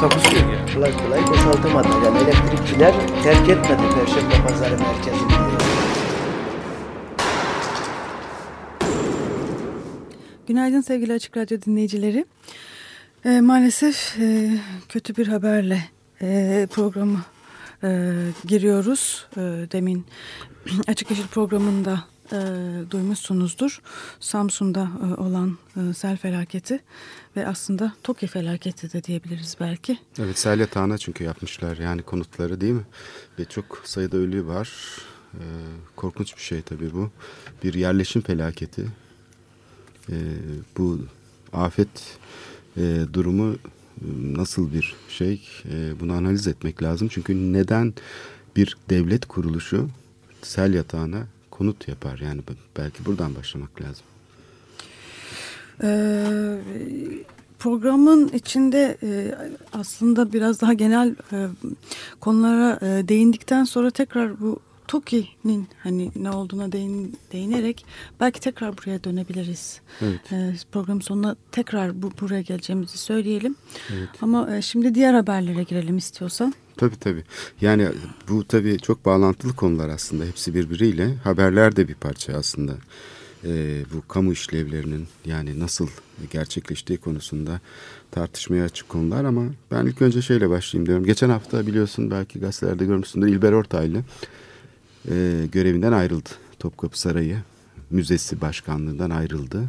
Takusuyor ya. kolay kolay boşaltamadı. Yani elektrikçiler terk etmedi Perşembe Pazarı merkezini. Günaydın sevgili Açık Radyo dinleyicileri. E, maalesef e, kötü bir haberle e, programı e, giriyoruz. E, demin Açık Yeşil programında e, duymuşsunuzdur. Samsun'da e, olan e, sel felaketi ve aslında TOKİ felaketi de diyebiliriz belki. Evet sel yatağına çünkü yapmışlar yani konutları değil mi? Ve çok sayıda ölü var. Ee, korkunç bir şey tabii bu. Bir yerleşim felaketi. Ee, bu afet e, durumu e, nasıl bir şey e, bunu analiz etmek lazım. Çünkü neden bir devlet kuruluşu sel yatağına konut yapar yani belki buradan başlamak lazım. Ee, programın içinde e, aslında biraz daha genel e, konulara e, değindikten sonra tekrar bu TOKİ'nin hani ne olduğuna değin, değinerek belki tekrar buraya dönebiliriz. Evet. E, programın sonuna tekrar bu, buraya geleceğimizi söyleyelim. Evet. Ama e, şimdi diğer haberlere girelim istiyorsan. Tabii tabii. Yani bu tabii çok bağlantılı konular aslında. Hepsi birbiriyle. Haberler de bir parça aslında. Ee, bu kamu işlevlerinin yani nasıl gerçekleştiği konusunda tartışmaya açık konular ama ben ilk önce şeyle başlayayım diyorum. Geçen hafta biliyorsun belki gazetelerde görmüşsündür İlber Ortaylı e, görevinden ayrıldı. Topkapı Sarayı Müzesi Başkanlığından ayrıldı.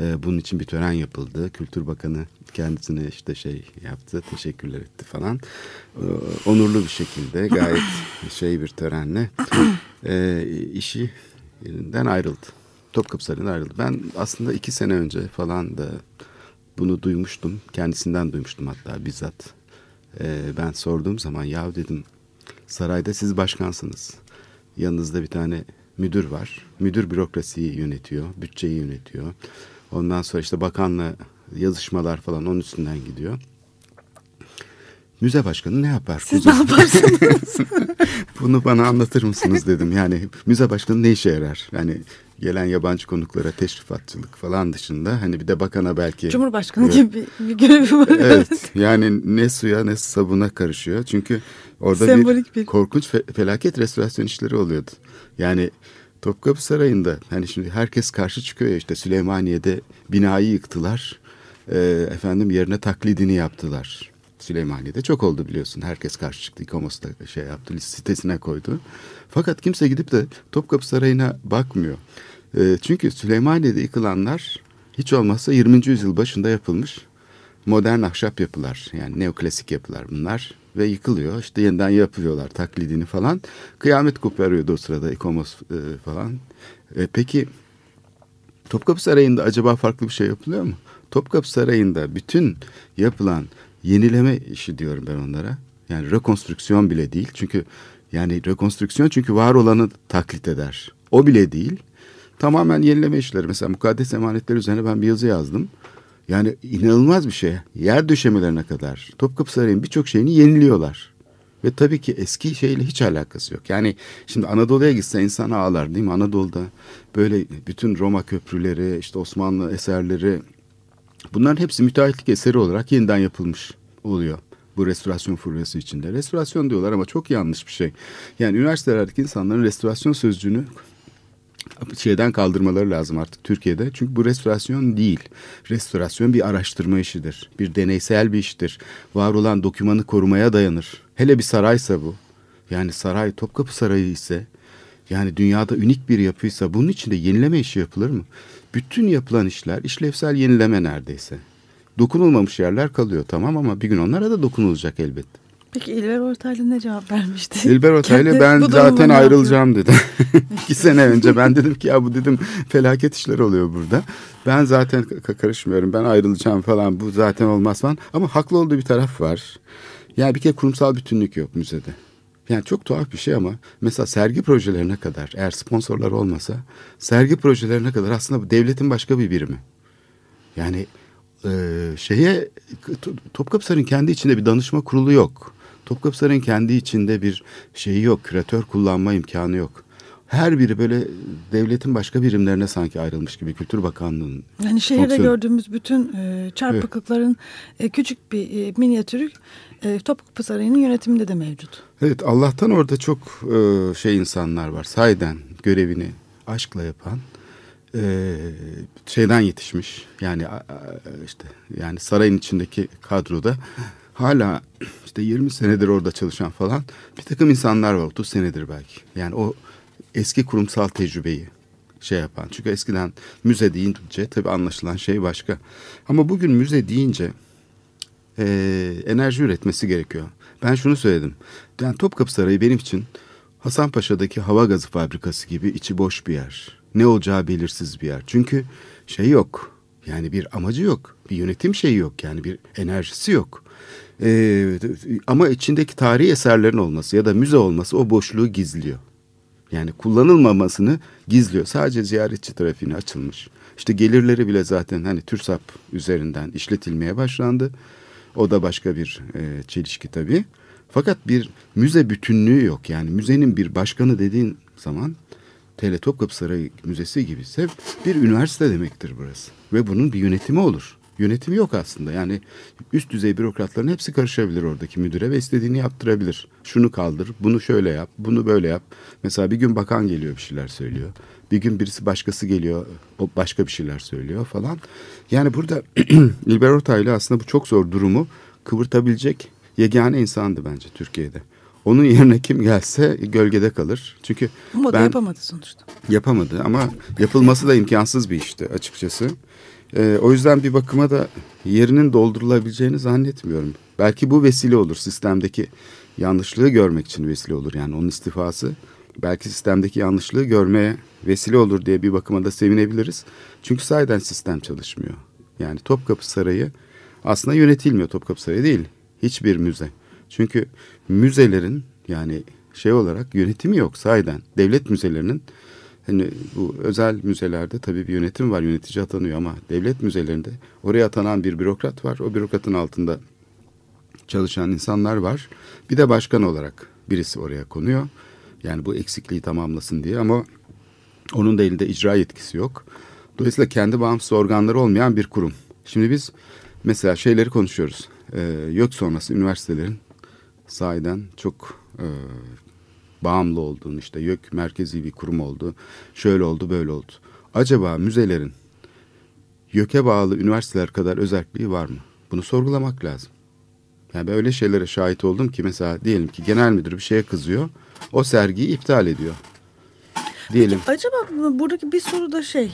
E, bunun için bir tören yapıldı. Kültür Bakanı kendisine işte şey yaptı, teşekkürler etti falan. E, onurlu bir şekilde gayet şey bir törenle e, işi yerinden ayrıldı. Topkapı Sarayı'ndan ayrıldı. Ben aslında iki sene önce falan da bunu duymuştum. Kendisinden duymuştum hatta bizzat. E, ben sorduğum zaman ya dedim sarayda siz başkansınız. Yanınızda bir tane müdür var. Müdür bürokrasiyi yönetiyor, bütçeyi yönetiyor. Ondan sonra işte bakanla yazışmalar falan onun üstünden gidiyor. Müze başkanı ne yapar? Siz ne yaparsınız? Bunu bana anlatır mısınız dedim. Yani müze başkanı ne işe yarar? Yani gelen yabancı konuklara teşrifatçılık falan dışında hani bir de bakana belki... Cumhurbaşkanı Evet. gibi bir, bir görevi var. Evet yani ne suya ne sabuna karışıyor. Çünkü orada Sembolik bir, bir- korkunç fe- felaket restorasyon işleri oluyordu. Yani Topkapı Sarayı'nda hani şimdi herkes karşı çıkıyor ya işte Süleymaniye'de binayı yıktılar. Ee, efendim yerine taklidini yaptılar. Süleymaniye'de çok oldu biliyorsun. Herkes karşı çıktı. İkomos da şey yaptı sitesine koydu. Fakat kimse gidip de Topkapı Sarayı'na bakmıyor. Ee, çünkü Süleymaniye'de yıkılanlar hiç olmazsa 20. yüzyıl başında yapılmış modern ahşap yapılar yani neoklasik yapılar bunlar ve yıkılıyor işte yeniden yapıyorlar taklidini falan kıyamet koparıyordu o sırada İkomos e, falan E, peki Topkapı Sarayı'nda acaba farklı bir şey yapılıyor mu? Topkapı Sarayı'nda bütün yapılan yenileme işi diyorum ben onlara. Yani rekonstrüksiyon bile değil. Çünkü yani rekonstrüksiyon çünkü var olanı taklit eder. O bile değil. Tamamen yenileme işleri. Mesela mukaddes emanetler üzerine ben bir yazı yazdım. Yani inanılmaz bir şey. Yer döşemelerine kadar Topkapı Sarayı'nın birçok şeyini yeniliyorlar. Ve tabii ki eski şeyle hiç alakası yok. Yani şimdi Anadolu'ya gitse insan ağlar değil mi? Anadolu'da böyle bütün Roma köprüleri, işte Osmanlı eserleri bunların hepsi müteahhitlik eseri olarak yeniden yapılmış oluyor. Bu restorasyon furyası içinde. Restorasyon diyorlar ama çok yanlış bir şey. Yani üniversitelerdeki insanların restorasyon sözcüğünü şeyden kaldırmaları lazım artık Türkiye'de. Çünkü bu restorasyon değil. Restorasyon bir araştırma işidir. Bir deneysel bir iştir. Var olan dokümanı korumaya dayanır. Hele bir saraysa bu. Yani saray Topkapı Sarayı ise yani dünyada unik bir yapıysa bunun içinde yenileme işi yapılır mı? Bütün yapılan işler işlevsel yenileme neredeyse. Dokunulmamış yerler kalıyor tamam ama bir gün onlara da dokunulacak elbet. Peki İlber Ortaylı ne cevap vermişti? İlber Ortaylı Kendi ben zaten ne yapıyor? ayrılacağım dedi. İki sene önce ben dedim ki ya bu dedim felaket işler oluyor burada. Ben zaten ka- karışmıyorum ben ayrılacağım falan bu zaten olmaz falan. Ama haklı olduğu bir taraf var. Yani bir kere kurumsal bütünlük yok müzede. Yani çok tuhaf bir şey ama mesela sergi projelerine kadar eğer sponsorlar olmasa sergi projelerine kadar aslında bu devletin başka bir birimi. Yani e, şeye Topkapı Sarayı'nın kendi içinde bir danışma kurulu yok. Topkapı Sarayı'nın kendi içinde bir şeyi yok. Küratör kullanma imkanı yok. Her biri böyle devletin başka birimlerine sanki ayrılmış gibi Kültür Bakanlığı'nın. Yani şehirde fonksiyon... gördüğümüz bütün e, çarpıklıkların evet. e, küçük bir e, minyatürü e, Topkapı Sarayı'nın yönetiminde de mevcut. Evet Allah'tan orada çok e, şey insanlar var. Sahiden görevini aşkla yapan e, şeyden yetişmiş. Yani işte yani sarayın içindeki kadroda hala işte 20 senedir orada çalışan falan bir takım insanlar var 30 senedir belki. Yani o eski kurumsal tecrübeyi şey yapan. Çünkü eskiden müze deyince tabii anlaşılan şey başka. Ama bugün müze deyince e, enerji üretmesi gerekiyor. Ben şunu söyledim. Yani Topkapı Sarayı benim için Hasanpaşa'daki hava gazı fabrikası gibi içi boş bir yer. Ne olacağı belirsiz bir yer. Çünkü şey yok. Yani bir amacı yok. Bir yönetim şeyi yok. Yani bir enerjisi yok. Ee, ama içindeki tarihi eserlerin olması ya da müze olması o boşluğu gizliyor. Yani kullanılmamasını gizliyor. Sadece ziyaretçi trafiğine açılmış. İşte gelirleri bile zaten hani TÜRSAP üzerinden işletilmeye başlandı. O da başka bir e, çelişki tabii. Fakat bir müze bütünlüğü yok. Yani müzenin bir başkanı dediğin zaman Tele Topkapı Sarayı Müzesi gibiyse bir üniversite demektir burası. Ve bunun bir yönetimi olur. Yönetimi yok aslında. Yani üst düzey bürokratların hepsi karışabilir oradaki müdüre ve istediğini yaptırabilir. Şunu kaldır, bunu şöyle yap, bunu böyle yap. Mesela bir gün bakan geliyor bir şeyler söylüyor. Bir gün birisi başkası geliyor, o başka bir şeyler söylüyor falan. Yani burada İlber Ortaylı aslında bu çok zor durumu kıvırtabilecek yegane insandı bence Türkiye'de. Onun yerine kim gelse gölgede kalır. Çünkü ama ben yapamadı sonuçta. Yapamadı ama yapılması da imkansız bir işti açıkçası. Ee, o yüzden bir bakıma da yerinin doldurulabileceğini zannetmiyorum. Belki bu vesile olur sistemdeki yanlışlığı görmek için vesile olur yani onun istifası. Belki sistemdeki yanlışlığı görmeye vesile olur diye bir bakıma da sevinebiliriz. Çünkü sahiden sistem çalışmıyor. Yani Topkapı Sarayı aslında yönetilmiyor Topkapı Sarayı değil. Hiçbir müze. Çünkü müzelerin yani şey olarak yönetimi yok sahiden. Devlet müzelerinin hani bu özel müzelerde tabii bir yönetim var, yönetici atanıyor ama devlet müzelerinde oraya atanan bir bürokrat var. O bürokratın altında çalışan insanlar var. Bir de başkan olarak birisi oraya konuyor. Yani bu eksikliği tamamlasın diye ama onun da elinde icra yetkisi yok. Dolayısıyla kendi bağımsız organları olmayan bir kurum. Şimdi biz mesela şeyleri konuşuyoruz. Ee, yok sonrası üniversitelerin sahiden çok e, bağımlı olduğunu işte YÖK merkezi bir kurum oldu. Şöyle oldu böyle oldu. Acaba müzelerin YÖK'e bağlı üniversiteler kadar özelliği var mı? Bunu sorgulamak lazım. Yani ben öyle şeylere şahit oldum ki mesela diyelim ki genel müdür bir şeye kızıyor. O sergiyi iptal ediyor. Diyelim. Acaba buradaki bir soru da şey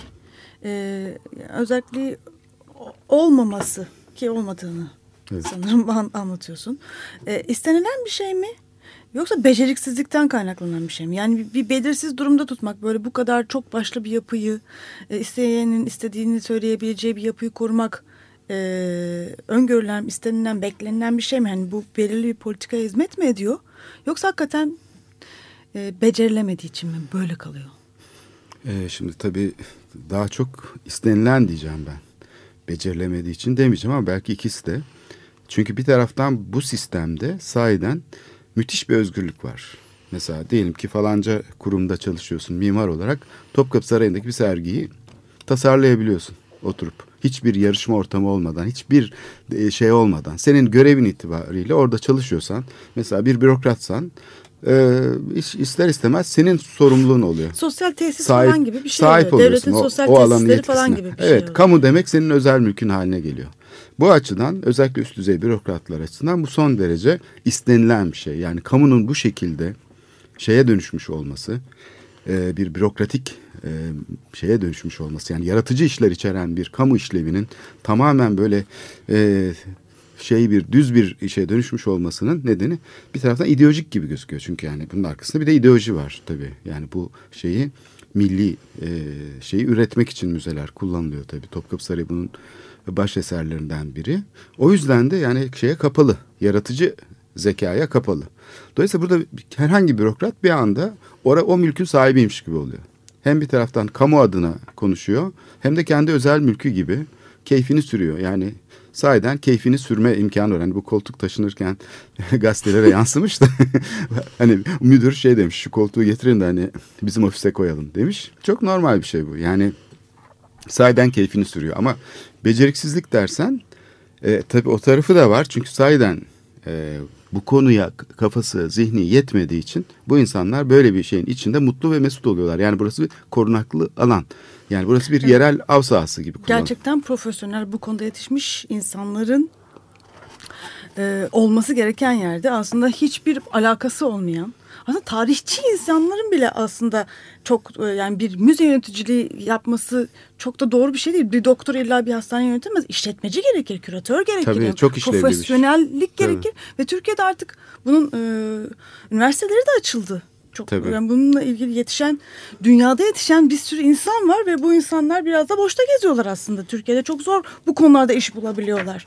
e, özelliği olmaması ki olmadığını evet. sanırım anlatıyorsun. E, istenilen bir şey mi? Yoksa beceriksizlikten kaynaklanan bir şey mi? Yani bir, belirsiz durumda tutmak böyle bu kadar çok başlı bir yapıyı e, isteyenin istediğini söyleyebileceği bir yapıyı korumak e, öngörülen, istenilen, beklenilen bir şey mi? Yani bu belirli bir politikaya hizmet mi ediyor? Yoksa hakikaten e, becerilemediği için mi böyle kalıyor? E, şimdi tabii daha çok istenilen diyeceğim ben. Becerilemediği için demeyeceğim ama belki ikisi de. Çünkü bir taraftan bu sistemde sahiden müthiş bir özgürlük var. Mesela diyelim ki falanca kurumda çalışıyorsun mimar olarak Topkapı Sarayı'ndaki bir sergiyi tasarlayabiliyorsun oturup. Hiçbir yarışma ortamı olmadan, hiçbir e, şey olmadan, senin görevin itibariyle orada çalışıyorsan, mesela bir bürokratsan, e, ister istemez senin sorumluluğun oluyor. Sosyal tesis sahip, falan gibi bir şey sahip oluyor. Devletin o, sosyal o tesisleri falan gibi bir şey Evet, kamu demek senin özel mülkün haline geliyor. Bu açıdan özellikle üst düzey bürokratlar açısından bu son derece istenilen bir şey. Yani kamunun bu şekilde şeye dönüşmüş olması, e, bir bürokratik e, şeye dönüşmüş olması yani yaratıcı işler içeren bir kamu işlevinin tamamen böyle e, şey bir düz bir işe dönüşmüş olmasının nedeni bir taraftan ideolojik gibi gözüküyor. Çünkü yani bunun arkasında bir de ideoloji var tabii. Yani bu şeyi milli e, şeyi üretmek için müzeler kullanılıyor tabii. Topkapı Sarayı bunun baş eserlerinden biri. O yüzden de yani şeye kapalı, yaratıcı zekaya kapalı. Dolayısıyla burada herhangi bir bürokrat bir anda ora o mülkün sahibiymiş gibi oluyor. Hem bir taraftan kamu adına konuşuyor hem de kendi özel mülkü gibi keyfini sürüyor. Yani sahiden keyfini sürme imkanı var. Hani bu koltuk taşınırken gazetelere yansımış da hani müdür şey demiş şu koltuğu getirin de hani bizim ofise koyalım demiş. Çok normal bir şey bu. Yani sahiden keyfini sürüyor ama beceriksizlik dersen e, tabii o tarafı da var. Çünkü sahiden e, bu konuya kafası, zihni yetmediği için bu insanlar böyle bir şeyin içinde mutlu ve mesut oluyorlar. Yani burası bir korunaklı alan. Yani burası bir yerel av sahası gibi kullanılıyor. Gerçekten profesyonel bu konuda yetişmiş insanların e, olması gereken yerde aslında hiçbir alakası olmayan aslında tarihçi insanların bile aslında çok e, yani bir müze yöneticiliği yapması çok da doğru bir şey değil. Bir doktor illa bir hastane yönetemez. İşletmeci gerekir, küratör gerekir. Tabii, çok işlevli bir Profesyonellik gerekir. Tabii. Ve Türkiye'de artık bunun e, üniversiteleri de açıldı. Çok Tabii. yani bununla ilgili yetişen dünyada yetişen bir sürü insan var ve bu insanlar biraz da boşta geziyorlar aslında. Türkiye'de çok zor bu konularda iş bulabiliyorlar.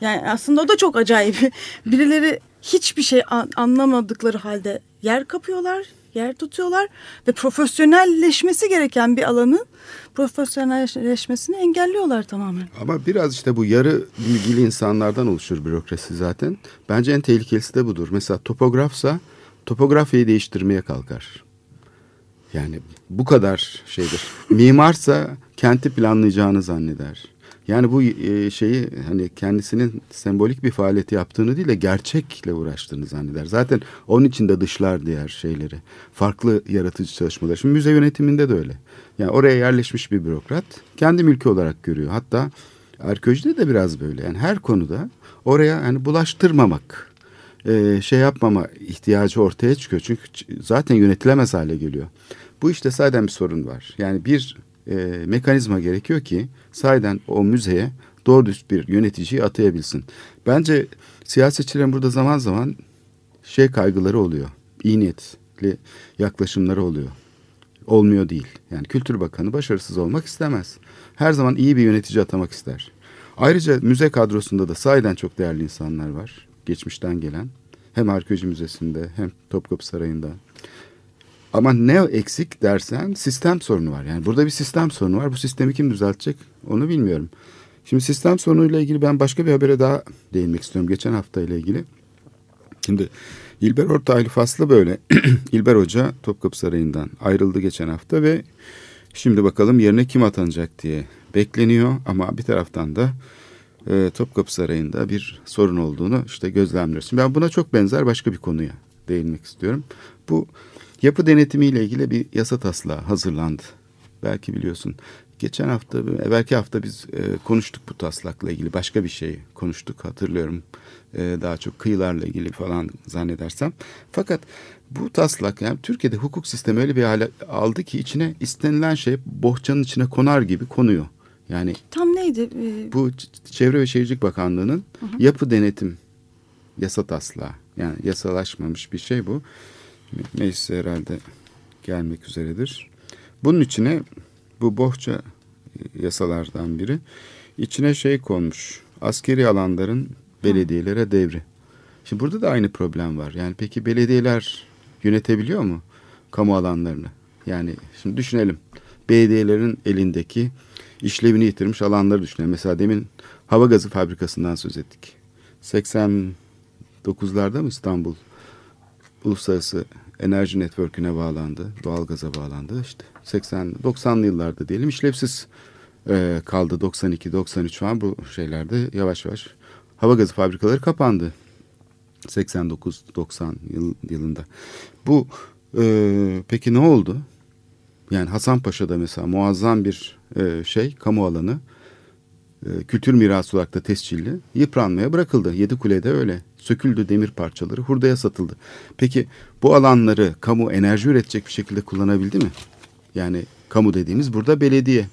Yani aslında o da çok acayip. Birileri hiçbir şey an- anlamadıkları halde yer kapıyorlar, yer tutuyorlar ve profesyonelleşmesi gereken bir alanın profesyonelleşmesini engelliyorlar tamamen. Ama biraz işte bu yarı bilgili insanlardan oluşur bürokrasi zaten. Bence en tehlikelisi de budur. Mesela topografsa topografyayı değiştirmeye kalkar. Yani bu kadar şeydir. Mimarsa kenti planlayacağını zanneder. Yani bu e, şeyi hani kendisinin sembolik bir faaliyeti yaptığını değil de gerçekle uğraştığını zanneder. Zaten onun için de dışlar diğer şeyleri. Farklı yaratıcı çalışmalar. Şimdi müze yönetiminde de öyle. Yani oraya yerleşmiş bir bürokrat kendi mülkü olarak görüyor. Hatta arkeolojide de biraz böyle. Yani her konuda oraya hani bulaştırmamak, e, şey yapmama ihtiyacı ortaya çıkıyor. Çünkü zaten yönetilemez hale geliyor. Bu işte sahiden bir sorun var. Yani bir e, mekanizma gerekiyor ki sahiden o müzeye doğru düz bir yöneticiyi atayabilsin. Bence siyasetçilerin burada zaman zaman şey kaygıları oluyor. İyi niyetli yaklaşımları oluyor. Olmuyor değil. Yani Kültür Bakanı başarısız olmak istemez. Her zaman iyi bir yönetici atamak ister. Ayrıca müze kadrosunda da sahiden çok değerli insanlar var. Geçmişten gelen. Hem Arkeoloji Müzesi'nde hem Topkapı Sarayı'nda. Ama ne eksik dersen sistem sorunu var. Yani burada bir sistem sorunu var. Bu sistemi kim düzeltecek onu bilmiyorum. Şimdi sistem sorunuyla ilgili ben başka bir habere daha değinmek istiyorum. Geçen hafta ile ilgili. Şimdi İlber Ortaylı faslı böyle. İlber Hoca Topkapı Sarayı'ndan ayrıldı geçen hafta ve şimdi bakalım yerine kim atanacak diye bekleniyor. Ama bir taraftan da e, Topkapı Sarayı'nda bir sorun olduğunu işte gözlemliyoruz. Şimdi ben buna çok benzer başka bir konuya değinmek istiyorum. Bu yapı denetimiyle ilgili bir yasa taslağı hazırlandı. Belki biliyorsun. Geçen hafta, belki hafta biz e, konuştuk bu taslakla ilgili. Başka bir şey konuştuk hatırlıyorum. E, daha çok kıyılarla ilgili falan zannedersem. Fakat bu taslak yani Türkiye'de hukuk sistemi öyle bir hale aldı ki içine istenilen şey bohçanın içine konar gibi konuyor. Yani Tam neydi? Ee, bu Çevre ve Şehircilik Bakanlığı'nın yapı denetim yasa taslağı. Yani yasalaşmamış bir şey bu. Meclise herhalde gelmek üzeredir. Bunun içine bu bohça e, yasalardan biri içine şey konmuş. Askeri alanların belediyelere devri. Şimdi burada da aynı problem var. Yani peki belediyeler yönetebiliyor mu kamu alanlarını? Yani şimdi düşünelim. Belediyelerin elindeki işlevini yitirmiş alanları düşünelim. Mesela demin hava gazı fabrikasından söz ettik. 89'larda mı İstanbul uluslararası enerji network'üne bağlandı. Doğalgaza bağlandı. İşte 80 90'lı yıllarda diyelim işlevsiz e, kaldı 92 93 falan bu şeylerde yavaş yavaş hava gazı fabrikaları kapandı. 89 90 yıl, yılında. Bu e, peki ne oldu? Yani Hasanpaşa'da mesela muazzam bir e, şey kamu alanı e, kültür mirası olarak da tescilli yıpranmaya bırakıldı. Yedi Kule'de öyle. Söküldü demir parçaları hurdaya satıldı. Peki bu alanları kamu enerji üretecek bir şekilde kullanabildi mi? Yani kamu dediğimiz burada belediye.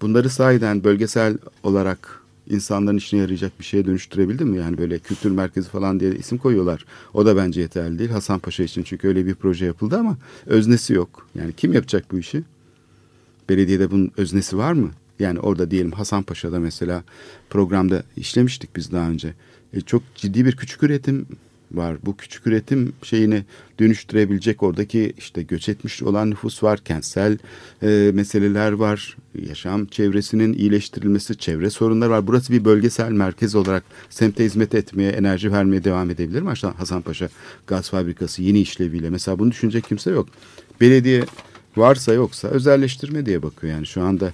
Bunları sahiden bölgesel olarak insanların işine yarayacak bir şeye dönüştürebildi mi? Yani böyle kültür merkezi falan diye isim koyuyorlar. O da bence yeterli değil. Hasanpaşa için çünkü öyle bir proje yapıldı ama öznesi yok. Yani kim yapacak bu işi? Belediyede bunun öznesi var mı? Yani orada diyelim Hasanpaşa'da mesela programda işlemiştik biz daha önce. E, çok ciddi bir küçük üretim var. Bu küçük üretim şeyini dönüştürebilecek oradaki işte göç etmiş olan nüfus var, kentsel e, meseleler var, yaşam çevresinin iyileştirilmesi, çevre sorunları var. Burası bir bölgesel merkez olarak semte hizmet etmeye, enerji vermeye devam edebilir mi? Hasanpaşa Gaz Fabrikası yeni işleviyle. Mesela bunu düşünecek kimse yok. Belediye varsa yoksa özelleştirme diye bakıyor. Yani şu anda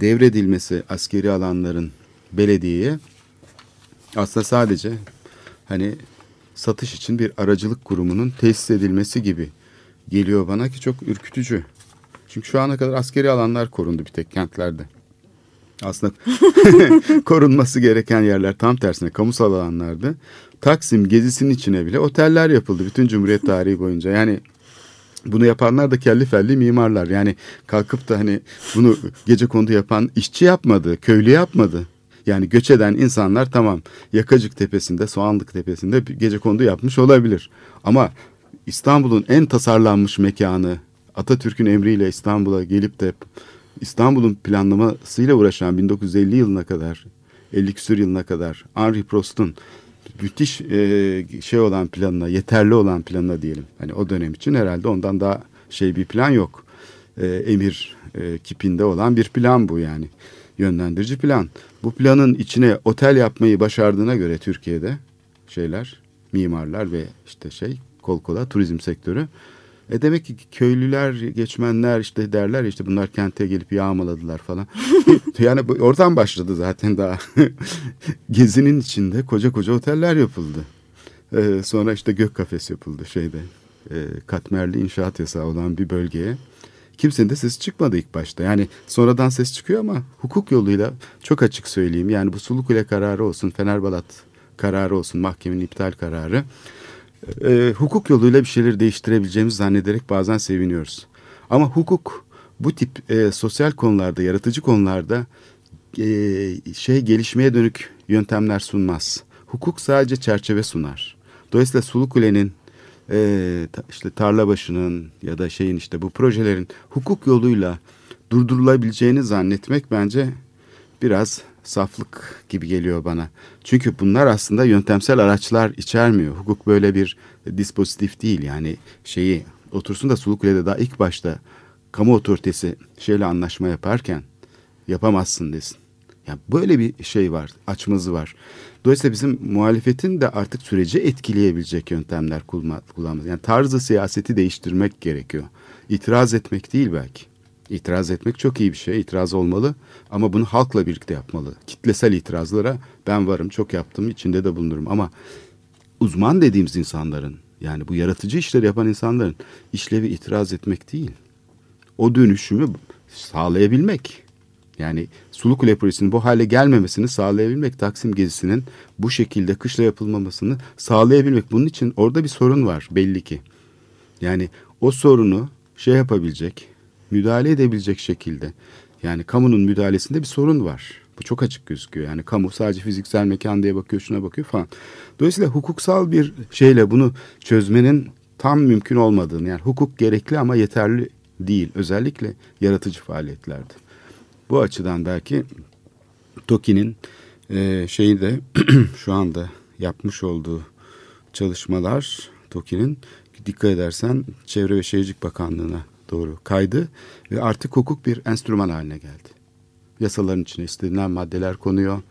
devredilmesi askeri alanların belediyeye aslında sadece hani satış için bir aracılık kurumunun tesis edilmesi gibi geliyor bana ki çok ürkütücü. Çünkü şu ana kadar askeri alanlar korundu bir tek kentlerde. Aslında korunması gereken yerler tam tersine kamusal alanlardı. Taksim gezisinin içine bile oteller yapıldı bütün Cumhuriyet tarihi boyunca. Yani bunu yapanlar da kelli felli mimarlar. Yani kalkıp da hani bunu gece kondu yapan işçi yapmadı, köylü yapmadı. Yani göç eden insanlar tamam Yakacık Tepesi'nde, Soğanlık Tepesi'nde gece kondu yapmış olabilir. Ama İstanbul'un en tasarlanmış mekanı Atatürk'ün emriyle İstanbul'a gelip de İstanbul'un planlamasıyla uğraşan 1950 yılına kadar 50 küsur yılına kadar Henri Prost'un müthiş e, şey olan planına, yeterli olan planına diyelim. Hani o dönem için herhalde ondan daha şey bir plan yok. E, emir e, kipinde olan bir plan bu yani. Yönlendirici plan. Bu planın içine otel yapmayı başardığına göre Türkiye'de şeyler, mimarlar ve işte şey kol kola turizm sektörü. E demek ki köylüler, geçmenler işte derler işte bunlar kente gelip yağmaladılar falan. yani oradan başladı zaten daha. Gezinin içinde koca koca oteller yapıldı. Ee, sonra işte gök kafes yapıldı şeyde. E, katmerli inşaat yasağı olan bir bölgeye. Kimsenin de ses çıkmadı ilk başta. Yani sonradan ses çıkıyor ama hukuk yoluyla çok açık söyleyeyim. Yani bu Sulukule kararı olsun, Fenerbalat kararı olsun, mahkemenin iptal kararı. E, hukuk yoluyla bir şeyleri değiştirebileceğimizi zannederek bazen seviniyoruz. Ama hukuk bu tip e, sosyal konularda, yaratıcı konularda e, şey gelişmeye dönük yöntemler sunmaz. Hukuk sadece çerçeve sunar. Dolayısıyla Sulukule'nin e, işte tarla başının ya da şeyin işte bu projelerin hukuk yoluyla durdurulabileceğini zannetmek bence biraz saflık gibi geliyor bana. Çünkü bunlar aslında yöntemsel araçlar içermiyor. Hukuk böyle bir dispozitif değil yani şeyi otursun da Sulukule'de daha ilk başta kamu otoritesi şeyle anlaşma yaparken yapamazsın desin. Yani böyle bir şey var, açmazı var. Dolayısıyla bizim muhalefetin de artık süreci etkileyebilecek yöntemler kullanması. Yani tarzı siyaseti değiştirmek gerekiyor. İtiraz etmek değil belki. İtiraz etmek çok iyi bir şey. İtiraz olmalı ama bunu halkla birlikte yapmalı. Kitlesel itirazlara ben varım, çok yaptım, içinde de bulunurum ama uzman dediğimiz insanların yani bu yaratıcı işleri yapan insanların işlevi itiraz etmek değil. O dönüşümü sağlayabilmek. Yani Sulukule Projesi'nin bu hale gelmemesini sağlayabilmek, Taksim gezisinin bu şekilde kışla yapılmamasını sağlayabilmek. Bunun için orada bir sorun var belli ki. Yani o sorunu şey yapabilecek, müdahale edebilecek şekilde. Yani kamunun müdahalesinde bir sorun var. Bu çok açık gözüküyor. Yani kamu sadece fiziksel mekan diye bakıyor, şuna bakıyor falan. Dolayısıyla hukuksal bir şeyle bunu çözmenin tam mümkün olmadığını, yani hukuk gerekli ama yeterli değil. Özellikle yaratıcı faaliyetlerde. Bu açıdan belki TOKİ'nin e, şeyi de şu anda yapmış olduğu çalışmalar TOKİ'nin dikkat edersen Çevre ve Şehircilik Bakanlığı'na doğru kaydı ve artık hukuk bir enstrüman haline geldi. Yasaların içine istenilen maddeler konuyor.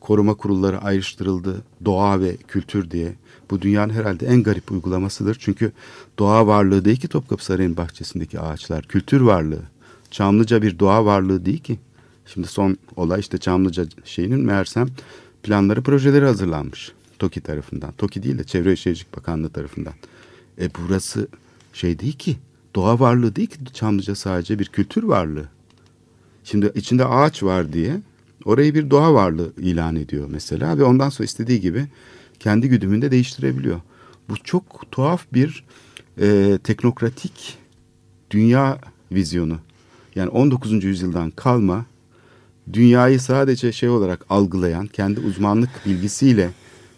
Koruma kurulları ayrıştırıldı. Doğa ve kültür diye. Bu dünyanın herhalde en garip uygulamasıdır. Çünkü doğa varlığı değil ki Topkapı Sarayı'nın bahçesindeki ağaçlar. Kültür varlığı. Çamlıca bir doğa varlığı değil ki. Şimdi son olay işte Çamlıca şeyinin meğersem planları projeleri hazırlanmış. TOKİ tarafından. TOKİ değil de Çevre Şehircilik Bakanlığı tarafından. E burası şey değil ki. Doğa varlığı değil ki Çamlıca sadece bir kültür varlığı. Şimdi içinde ağaç var diye orayı bir doğa varlığı ilan ediyor mesela ve ondan sonra istediği gibi kendi güdümünde değiştirebiliyor. Bu çok tuhaf bir e, teknokratik dünya vizyonu. Yani 19. yüzyıldan kalma dünyayı sadece şey olarak algılayan, kendi uzmanlık bilgisiyle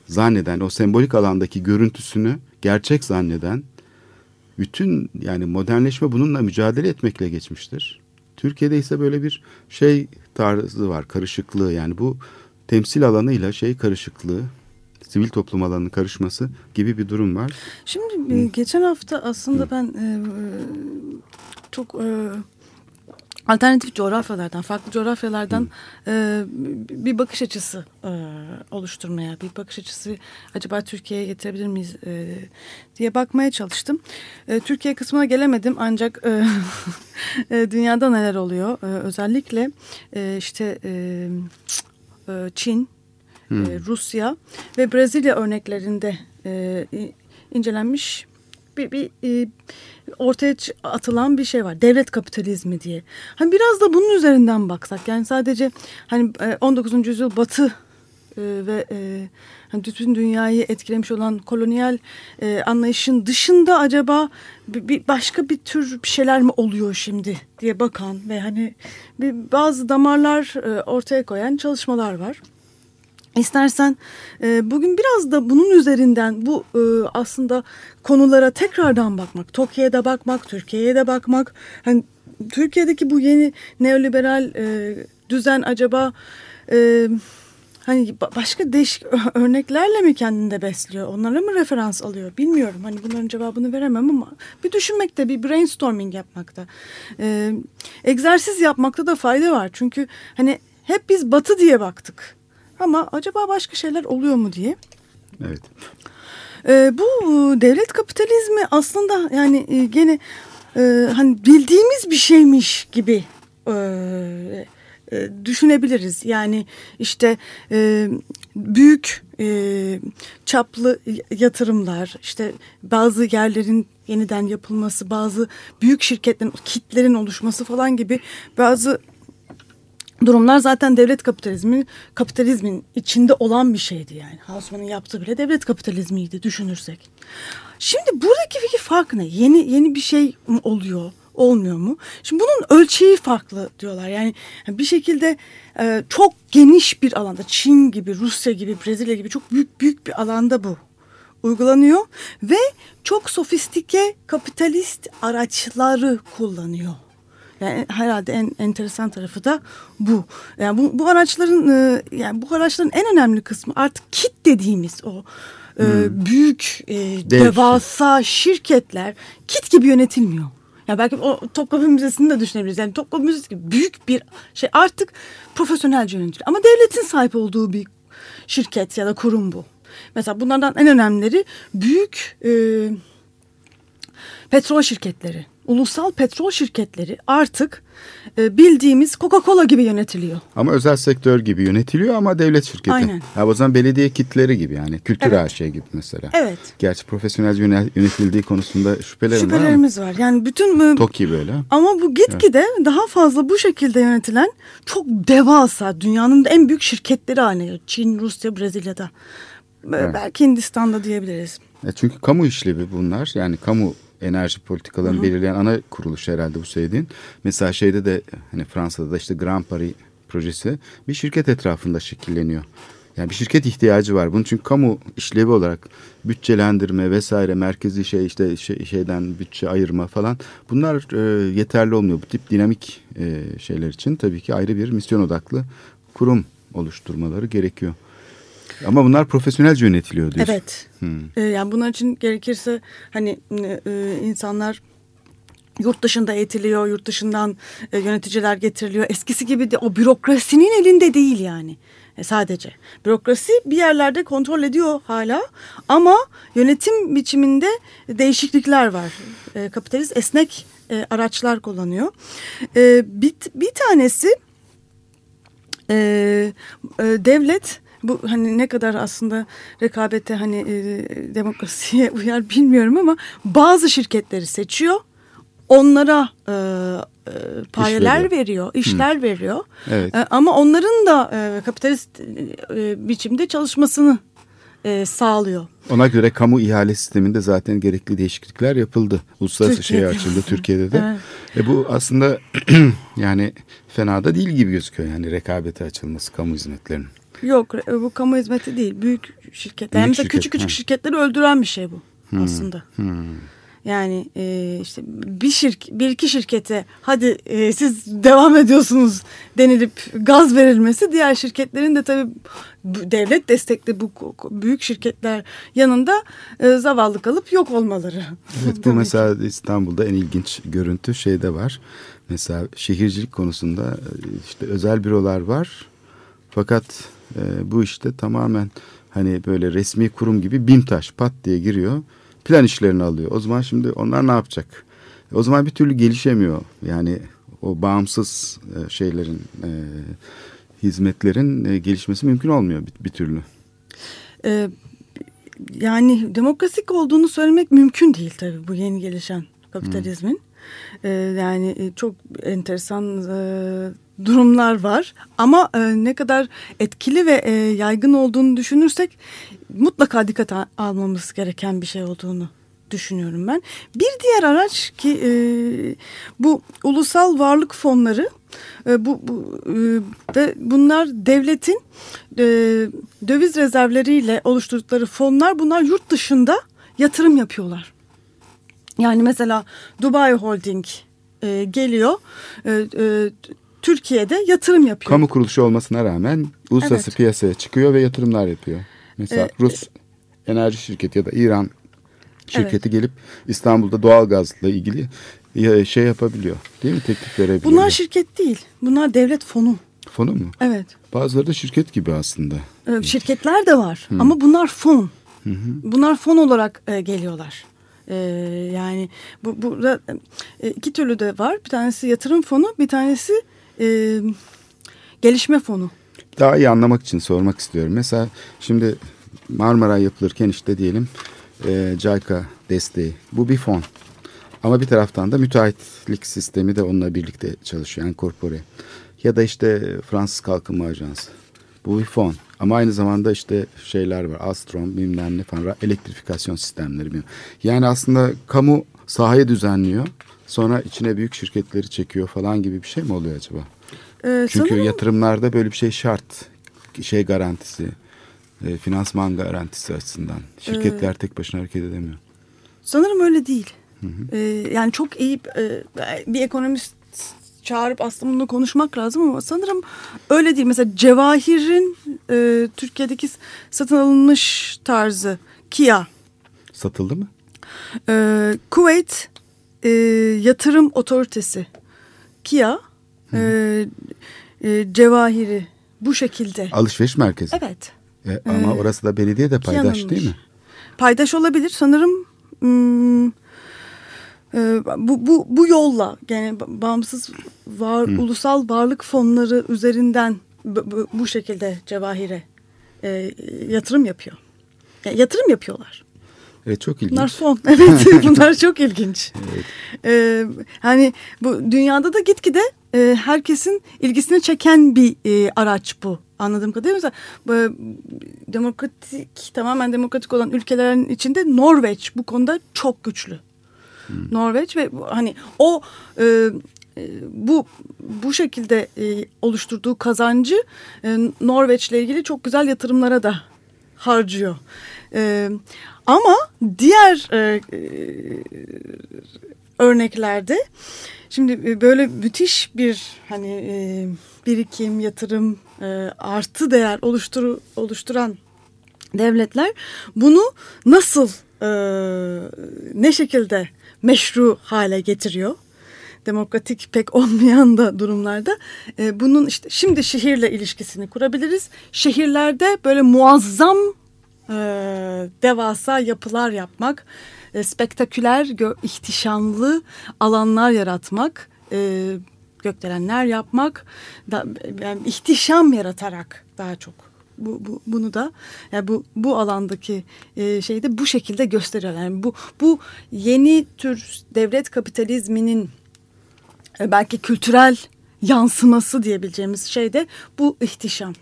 zanneden, o sembolik alandaki görüntüsünü gerçek zanneden bütün yani modernleşme bununla mücadele etmekle geçmiştir. Türkiye'de ise böyle bir şey tarzı var, karışıklığı yani bu temsil alanıyla şey karışıklığı, sivil toplum alanının karışması gibi bir durum var. Şimdi e, geçen hafta aslında ben e, e, çok e, alternatif coğrafyalardan, farklı coğrafyalardan e, bir bakış açısı e, oluşturmaya, bir bakış açısı acaba Türkiye'ye getirebilir miyiz e, diye bakmaya çalıştım. E, Türkiye kısmına gelemedim ancak e, e, dünyada neler oluyor? E, özellikle e, işte e, e, Çin, e, Rusya ve Brezilya örneklerinde e, incelenmiş bir, bir e, ortaya atılan bir şey var. Devlet kapitalizmi diye. Hani biraz da bunun üzerinden baksak. Yani sadece hani 19. yüzyıl Batı e, ve e, hani bütün dünyayı etkilemiş olan kolonyal e, anlayışın dışında acaba bir, başka bir tür bir şeyler mi oluyor şimdi diye bakan ve hani bir, bazı damarlar e, ortaya koyan çalışmalar var. İstersen e, bugün biraz da bunun üzerinden bu e, aslında konulara tekrardan bakmak, Tokyo'ya da bakmak, Türkiye'ye de bakmak. Hani Türkiye'deki bu yeni neoliberal e, düzen acaba e, hani başka değişik örneklerle mi kendinde besliyor? Onlara mı referans alıyor? Bilmiyorum. Hani bunların cevabını veremem ama bir düşünmekte, bir brainstorming yapmakta, e, egzersiz yapmakta da fayda var. Çünkü hani hep biz Batı diye baktık. Ama acaba başka şeyler oluyor mu diye. Evet. E, bu devlet kapitalizmi aslında yani e, gene e, hani bildiğimiz bir şeymiş gibi e, e, düşünebiliriz. Yani işte e, büyük e, çaplı yatırımlar, işte bazı yerlerin yeniden yapılması, bazı büyük şirketlerin, kitlerin oluşması falan gibi bazı durumlar zaten devlet kapitalizmi kapitalizmin içinde olan bir şeydi yani. Hausmann'ın yaptığı bile devlet kapitalizmiydi düşünürsek. Şimdi buradaki fikir fark ne? Yeni yeni bir şey oluyor, olmuyor mu? Şimdi bunun ölçeği farklı diyorlar. Yani bir şekilde e, çok geniş bir alanda Çin gibi, Rusya gibi, Brezilya gibi çok büyük büyük bir alanda bu uygulanıyor ve çok sofistike kapitalist araçları kullanıyor. Yani herhalde en enteresan tarafı da bu. Yani bu, bu araçların e, yani bu araçların en önemli kısmı artık kit dediğimiz o e, hmm. büyük e, devasa şirketler kit gibi yönetilmiyor. Yani belki o Topkapı Müzesi'ni de düşünebiliriz. Yani Topkapı Müzesi gibi büyük bir şey artık profesyonelce yönetiliyor. Ama devletin sahip olduğu bir şirket ya da kurum bu. Mesela bunlardan en önemlileri büyük e, petrol şirketleri ulusal petrol şirketleri artık e, bildiğimiz Coca-Cola gibi yönetiliyor. Ama özel sektör gibi yönetiliyor ama devlet şirketi. Aynen. Ha, o zaman belediye kitleri gibi yani kültür evet. AŞ gibi mesela. Evet. Gerçi profesyonelce yönetildiği konusunda şüphelerim Şüphelerimiz var. var. Yani bütün... TOKİ böyle. Ama bu gitgide evet. daha fazla bu şekilde yönetilen çok devasa dünyanın en büyük şirketleri haline Çin, Rusya, Brezilya'da. Evet. Belki Hindistan'da diyebiliriz. E çünkü kamu işlevi bunlar. Yani kamu enerji politikalarını Hı-hı. belirleyen ana kuruluş herhalde bu söylediğin. Mesela şeyde de hani Fransa'da da işte Grand Paris projesi bir şirket etrafında şekilleniyor. Yani bir şirket ihtiyacı var. Bunun çünkü kamu işlevi olarak bütçelendirme vesaire merkezi şey işte şey, şeyden bütçe ayırma falan bunlar e, yeterli olmuyor. Bu tip dinamik e, şeyler için tabii ki ayrı bir misyon odaklı kurum oluşturmaları gerekiyor. Ama bunlar profesyonelce yönetiliyor diyorsun. Evet. Hmm. Ee, yani bunlar için gerekirse hani e, insanlar yurt dışında eğitiliyor, yurt dışından e, yöneticiler getiriliyor. Eskisi gibi de o bürokrasinin elinde değil yani e, sadece. Bürokrasi bir yerlerde kontrol ediyor hala ama yönetim biçiminde değişiklikler var. E, kapitalist esnek e, araçlar kullanıyor. E, bir, bir tanesi e, e, devlet bu hani ne kadar aslında rekabete hani e, demokrasiye uyar bilmiyorum ama bazı şirketleri seçiyor. Onlara e, e, payeler İş veriyor, işler Hı. veriyor. Evet. E, ama onların da e, kapitalist e, biçimde çalışmasını e, sağlıyor. Ona göre kamu ihale sisteminde zaten gerekli değişiklikler yapıldı. Uluslararası şey açıldı Türkiye'de de. evet. E bu aslında yani fena da değil gibi gözüküyor yani rekabete açılması kamu hizmetlerinin. Yok e, bu kamu hizmeti değil. Büyük şirketler. Büyük şirket. küçük küçük ha. şirketleri öldüren bir şey bu hmm. aslında. Hmm. Yani e, işte bir şirk, bir iki şirkete hadi e, siz devam ediyorsunuz denilip gaz verilmesi diğer şirketlerin de tabii devlet destekli bu büyük şirketler yanında e, zavallı kalıp yok olmaları. Evet bu mesela İstanbul'da en ilginç görüntü şeyde var. Mesela şehircilik konusunda e, işte özel bürolar var. Fakat e, bu işte tamamen hani böyle resmi kurum gibi BİMTAŞ pat diye giriyor. Plan işlerini alıyor. O zaman şimdi onlar ne yapacak? O zaman bir türlü gelişemiyor. Yani o bağımsız e, şeylerin e, hizmetlerin e, gelişmesi mümkün olmuyor bir, bir türlü. Ee, yani demokrasik olduğunu söylemek mümkün değil tabii bu yeni gelişen kapitalizmin. Hmm. Ee, yani çok enteresan e, durumlar var ama e, ne kadar etkili ve e, yaygın olduğunu düşünürsek mutlaka dikkat almamız gereken bir şey olduğunu düşünüyorum ben. Bir diğer araç ki e, bu ulusal varlık fonları e, bu, bu e, ve bunlar devletin e, döviz rezervleriyle oluşturdukları fonlar bunlar yurt dışında yatırım yapıyorlar. Yani mesela Dubai Holding e, geliyor e, e, Türkiye'de yatırım yapıyor. Kamu kuruluşu olmasına rağmen uluslararası evet. piyasaya çıkıyor ve yatırımlar yapıyor. Mesela ee, Rus enerji şirketi ya da İran şirketi evet. gelip İstanbul'da doğalgazla ilgili şey yapabiliyor. Değil mi? Teklif verebiliyor. Bunlar şirket değil. Bunlar devlet fonu. Fonu mu? Evet. Bazıları da şirket gibi aslında. Ee, şirketler de var Hı. ama bunlar fon. Hı hı. Bunlar fon olarak e, geliyorlar. Ee, yani bu burada e, iki türlü de var. Bir tanesi yatırım fonu, bir tanesi e, gelişme fonu. Daha iyi anlamak için sormak istiyorum. Mesela şimdi Marmara yapılırken işte diyelim e, CAYKA desteği. Bu bir fon. Ama bir taraftan da müteahhitlik sistemi de onunla birlikte çalışıyor. Yani korpore. Ya da işte Fransız Kalkınma Ajansı. Bu bir fon. Ama aynı zamanda işte şeyler var. Astrom bilmem ne falan. Elektrifikasyon sistemleri. Bilmem. Yani aslında kamu sahayı düzenliyor. Sonra içine büyük şirketleri çekiyor falan gibi bir şey mi oluyor acaba? Ee, Çünkü sanırım... yatırımlarda böyle bir şey şart. Şey garantisi. E, finansman garantisi açısından. Şirketler ee, tek başına hareket edemiyor. Sanırım öyle değil. Hı hı. Ee, yani çok iyi e, bir ekonomist çağırıp aslında bunu konuşmak lazım ama sanırım öyle değil. Mesela Cevahir'in e, Türkiye'deki satın alınmış tarzı Kia. Satıldı mı? E, Kuveyt e, Yatırım Otoritesi Kia e, e, Cevahir'i bu şekilde. Alışveriş merkezi. Evet. E, ama ee, orası da belediye de paydaş değil mi? Paydaş olabilir sanırım. Hmm, e, bu, bu, bu yolla yani bağımsız var, hmm. ulusal varlık fonları üzerinden bu, bu şekilde Cevahir'e e, yatırım yapıyor. Yani yatırım yapıyorlar. Evet çok ilginç. Bunlar son. Evet bunlar çok ilginç. Evet. Ee, hani bu dünyada da gitgide e, herkesin ilgisini çeken bir e, araç bu. Anladığım kadarıyla mesela demokratik tamamen demokratik olan ülkelerin içinde Norveç bu konuda çok güçlü. Hmm. Norveç ve hani o e, e, bu bu şekilde e, oluşturduğu kazancı e, Norveç'le ilgili çok güzel yatırımlara da harcıyor. E, ama diğer e, e, örneklerde şimdi e, böyle müthiş bir hani e, birikim, yatırım, e, artı değer oluştur, oluşturan devletler bunu nasıl e, ne şekilde meşru hale getiriyor? demokratik pek olmayan da durumlarda e, bunun işte şimdi şehirle ilişkisini kurabiliriz. Şehirlerde böyle muazzam e, devasa yapılar yapmak, e, spektaküler, ihtişamlı alanlar yaratmak, e, gökdelenler yapmak, da, yani ihtişam yaratarak daha çok bu, bu bunu da yani bu bu alandaki e, şeyi de bu şekilde gösteriyor. Yani bu bu yeni tür devlet kapitalizminin e, belki kültürel yansıması diyebileceğimiz şey de bu ihtişam.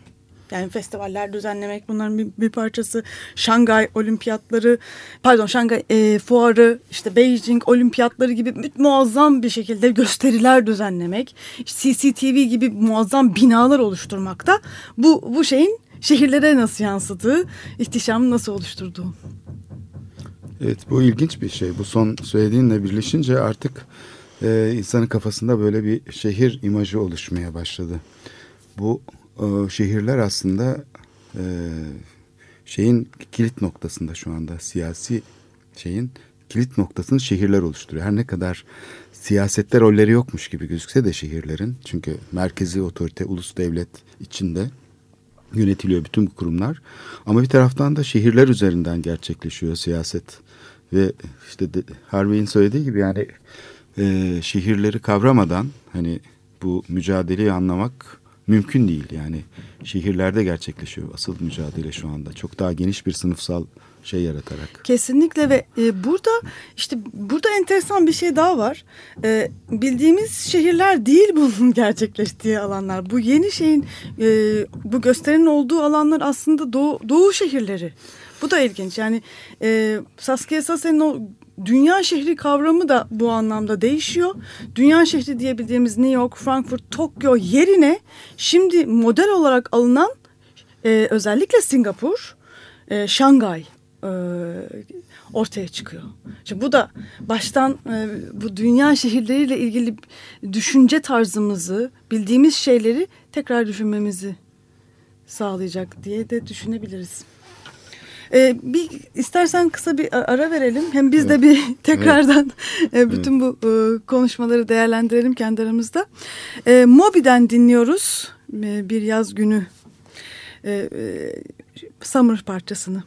Yani festivaller düzenlemek bunların bir, bir parçası. Şangay olimpiyatları, pardon Şangay e, fuarı, işte Beijing olimpiyatları gibi muazzam bir şekilde gösteriler düzenlemek. CCTV gibi muazzam binalar oluşturmakta. Bu, bu şeyin şehirlere nasıl yansıdığı, ihtişamı nasıl oluşturduğu. Evet bu ilginç bir şey. Bu son söylediğinle birleşince artık e, insanın kafasında böyle bir şehir imajı oluşmaya başladı. Bu e, şehirler aslında e, şeyin kilit noktasında şu anda siyasi şeyin kilit noktasını şehirler oluşturuyor. Her ne kadar siyasette rolleri yokmuş gibi gözükse de şehirlerin çünkü merkezi otorite ulus devlet içinde yönetiliyor bütün bu kurumlar. Ama bir taraftan da şehirler üzerinden gerçekleşiyor siyaset. Ve işte de, Harvey'in söylediği gibi yani e, şehirleri kavramadan hani bu mücadeleyi anlamak mümkün değil. Yani şehirlerde gerçekleşiyor asıl mücadele şu anda. Çok daha geniş bir sınıfsal şey yaratarak. Kesinlikle ve e, burada işte burada enteresan bir şey daha var. E, bildiğimiz şehirler değil bunun gerçekleştiği alanlar. Bu yeni şeyin e, bu gösterinin olduğu alanlar aslında doğu, doğu şehirleri. Bu da ilginç. Yani e, Saskia Sassen'in o dünya şehri kavramı da bu anlamda değişiyor. Dünya şehri diyebildiğimiz New York, Frankfurt, Tokyo yerine şimdi model olarak alınan e, özellikle Singapur, e, Şangay e, ortaya çıkıyor. Şimdi bu da baştan e, bu dünya şehirleriyle ilgili düşünce tarzımızı, bildiğimiz şeyleri tekrar düşünmemizi sağlayacak diye de düşünebiliriz. Ee, bir istersen kısa bir ara verelim. Hem biz de bir tekrardan evet. bütün bu e, konuşmaları değerlendirelim kendi aramızda. E, Moby'den dinliyoruz e, bir yaz günü e, e, Summer parçasını.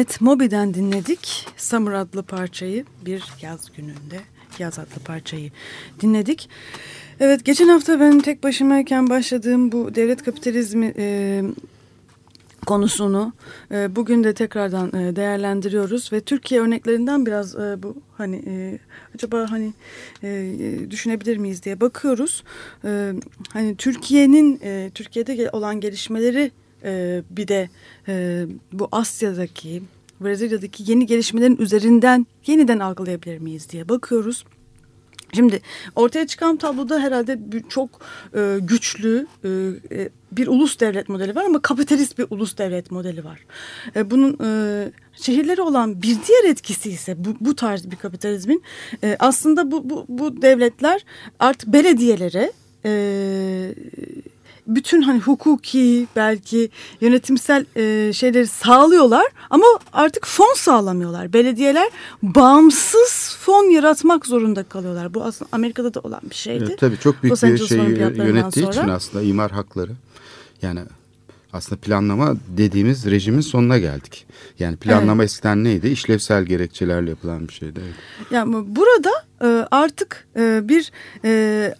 Evet Moby'den dinledik Summer adlı parçayı bir yaz gününde yaz adlı parçayı dinledik. Evet geçen hafta ben tek başımayken başladığım bu devlet kapitalizmi e, konusunu e, bugün de tekrardan e, değerlendiriyoruz ve Türkiye örneklerinden biraz e, bu hani e, acaba hani e, düşünebilir miyiz diye bakıyoruz. E, hani Türkiye'nin e, Türkiye'de olan gelişmeleri e, bir de e, bu Asya'daki Brezilya'daki yeni gelişmelerin üzerinden yeniden algılayabilir miyiz diye bakıyoruz. Şimdi ortaya çıkan tabloda herhalde çok e, güçlü e, e, bir ulus devlet modeli var ama kapitalist bir ulus devlet modeli var. E, bunun e, şehirleri olan bir diğer etkisi ise bu, bu tarz bir kapitalizmin e, aslında bu, bu, bu devletler artık belediyelere e, bütün hani hukuki belki yönetimsel e, şeyleri sağlıyorlar ama artık fon sağlamıyorlar. Belediyeler bağımsız fon yaratmak zorunda kalıyorlar. Bu aslında Amerika'da da olan bir şeydi. Evet, tabii çok büyük Los bir şey yönettiği sonra. için aslında imar hakları yani aslında planlama dediğimiz rejimin sonuna geldik. Yani planlama evet. eskiden neydi? İşlevsel gerekçelerle yapılan bir şeydi. Evet. Yani burada e, artık e, bir e,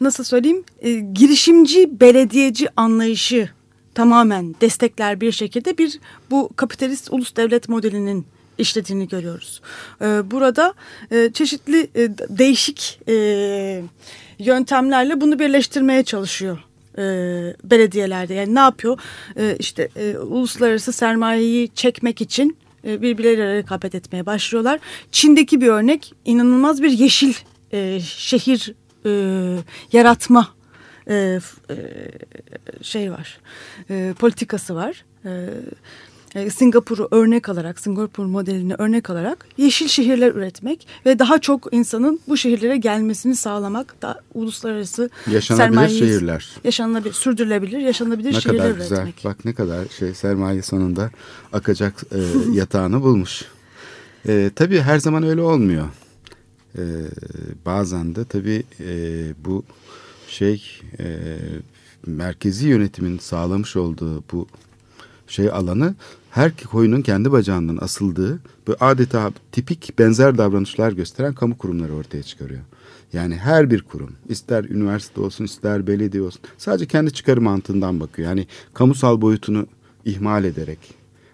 nasıl söyleyeyim e, girişimci belediyeci anlayışı tamamen destekler bir şekilde bir bu kapitalist ulus devlet modelinin işlediğini görüyoruz. E, burada e, çeşitli e, değişik e, yöntemlerle bunu birleştirmeye çalışıyor e, belediyelerde. Yani ne yapıyor? E, işte e, uluslararası sermayeyi çekmek için e, birbirleriyle rekabet etmeye başlıyorlar. Çin'deki bir örnek inanılmaz bir yeşil e, şehir e, yaratma e, e, şey var, e, politikası var. E, e, Singapur'u örnek alarak, Singapur modelini örnek alarak yeşil şehirler üretmek ve daha çok insanın bu şehirlere gelmesini sağlamak, da uluslararası yaşanabilir şehirler, yaşanabilir, sürdürülebilir, yaşanabilir ne şehirler kadar güzel. üretmek. Bak ne kadar şey sermaye sonunda akacak e, yatağını bulmuş. E, tabii her zaman öyle olmuyor. E, bazen de tabii e, bu şey e, merkezi yönetimin sağlamış olduğu bu şey alanı her koyunun kendi bacağından asıldığı ve adeta tipik benzer davranışlar gösteren kamu kurumları ortaya çıkarıyor. Yani her bir kurum ister üniversite olsun ister belediye olsun sadece kendi çıkarı mantığından bakıyor. Yani kamusal boyutunu ihmal ederek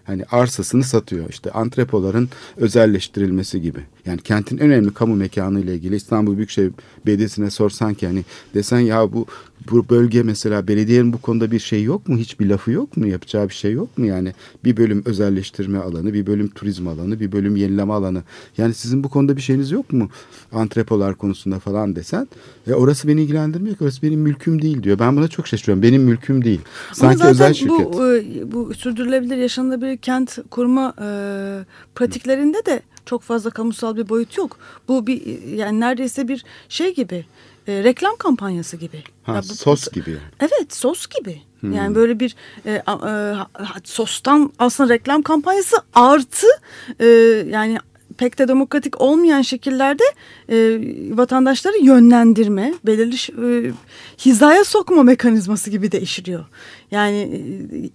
hani arsasını satıyor. İşte antrepoların özelleştirilmesi gibi. Yani kentin önemli kamu mekanı ile ilgili İstanbul Büyükşehir Belediyesi'ne sorsan ki hani desen ya bu bu bölge mesela belediyenin bu konuda bir şey yok mu? Hiçbir lafı yok mu? Yapacağı bir şey yok mu? Yani bir bölüm özelleştirme alanı, bir bölüm turizm alanı, bir bölüm yenileme alanı. Yani sizin bu konuda bir şeyiniz yok mu? Antrepolar konusunda falan desen. E orası beni ilgilendirmiyor ki. Orası benim mülküm değil diyor. Ben buna çok şaşırıyorum. Benim mülküm değil. Sanki Ama özel şirket. Bu, e, bu sürdürülebilir yaşanabilir kent kurma e, pratiklerinde de çok fazla kamusal bir boyut yok. Bu bir yani neredeyse bir şey gibi e, reklam kampanyası gibi. Ha, ya bu, sos gibi. Evet sos gibi. Hmm. Yani böyle bir e, e, sostan aslında reklam kampanyası artı e, yani pek de demokratik olmayan şekillerde e, vatandaşları yönlendirme, belirli e, hizaya sokma mekanizması gibi de işliyor. Yani